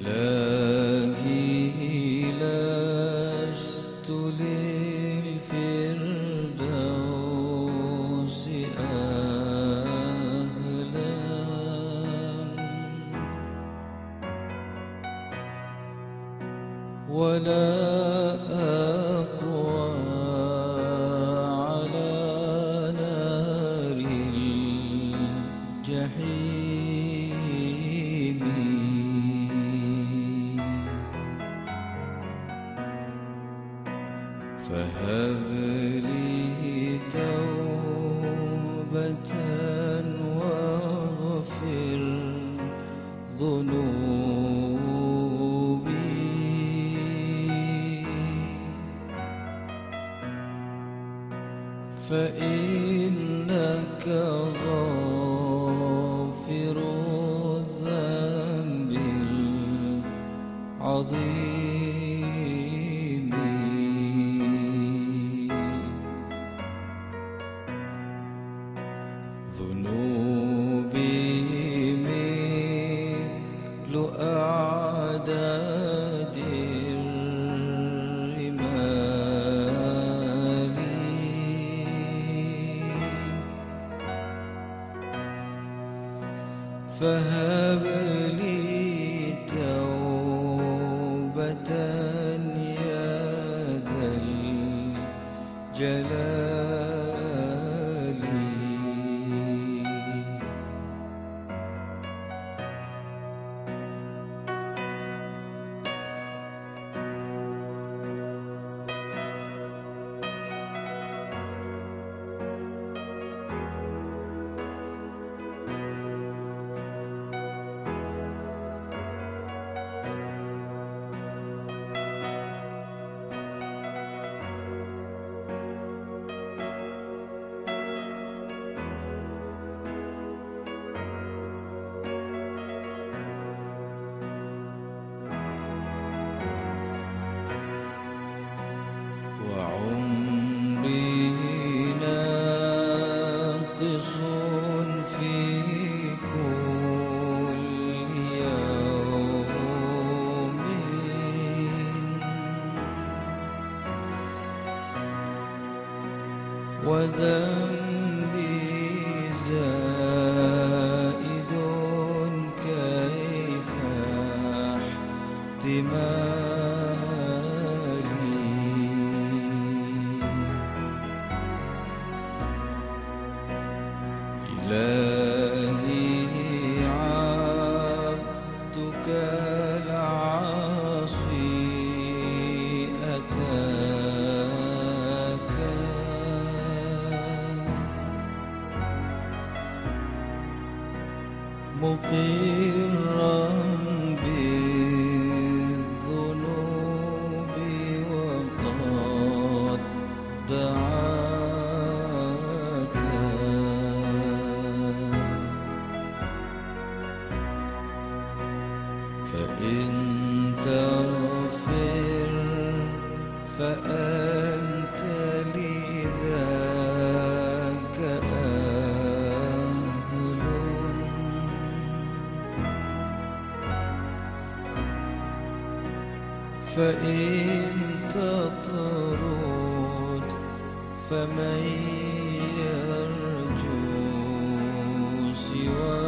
Love. ولا أقوى على نار الجحيم. فهب لي توبة واغفر ذنوبي. فإنك غافر الذنب العظيم. ذنوبي مثل أعداد فهب لي وذنبي مقرا بالذنوب وقد دعاك. فإن تغفر فأنت فإن تطرد فمن يرجو سواك.